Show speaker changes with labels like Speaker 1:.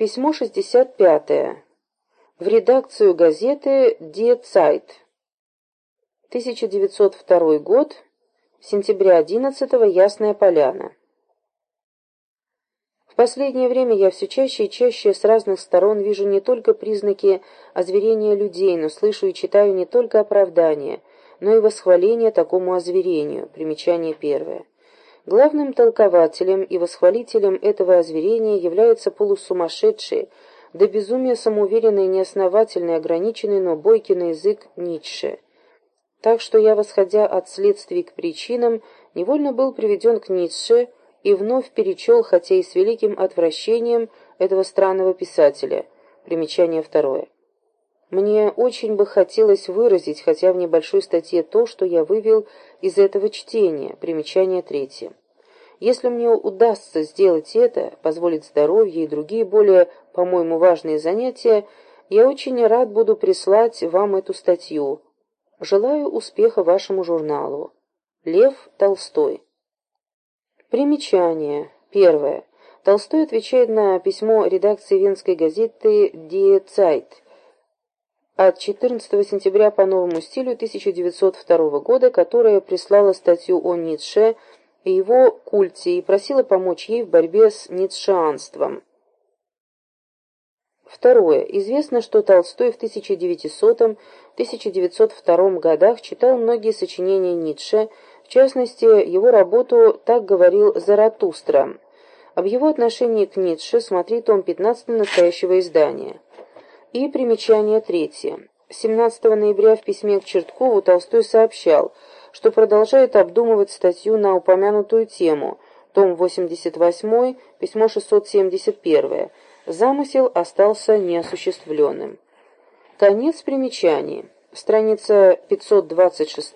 Speaker 1: Письмо 65. В редакцию газеты Die Zeit. 1902 год. Сентября 11 -го, Ясная Поляна. В последнее время я все чаще и чаще с разных сторон вижу не только признаки озверения людей, но слышу и читаю не только оправдания, но и восхваление такому озверению. Примечание первое. Главным толкователем и восхвалителем этого озверения является полусумасшедший, до безумия самоуверенный, неосновательный, ограниченный, но бойкий на язык Ницше. Так что я, восходя от следствий к причинам, невольно был приведен к Ницше и вновь перечел, хотя и с великим отвращением, этого странного писателя. Примечание второе. Мне очень бы хотелось выразить, хотя в небольшой статье, то, что я вывел из этого чтения. Примечание третье. Если мне удастся сделать это, позволить здоровье и другие более, по-моему, важные занятия, я очень рад буду прислать вам эту статью. Желаю успеха вашему журналу. Лев Толстой. Примечание. Первое. Толстой отвечает на письмо редакции венской газеты «Die Zeit» от 14 сентября по новому стилю 1902 года, которая прислала статью о Ницше и его культе и просила помочь ей в борьбе с ницшеанством. Второе. Известно, что Толстой в 1900-1902 годах читал многие сочинения Ницше, в частности, его работу «Так говорил Заратустра». Об его отношении к Ницше смотри том 15 настоящего издания. И примечание третье. 17 ноября в письме к Черткову Толстой сообщал – что продолжает обдумывать статью на упомянутую тему, том 88, письмо 671. Замысел остался неосуществленным. Конец примечаний. Страница 526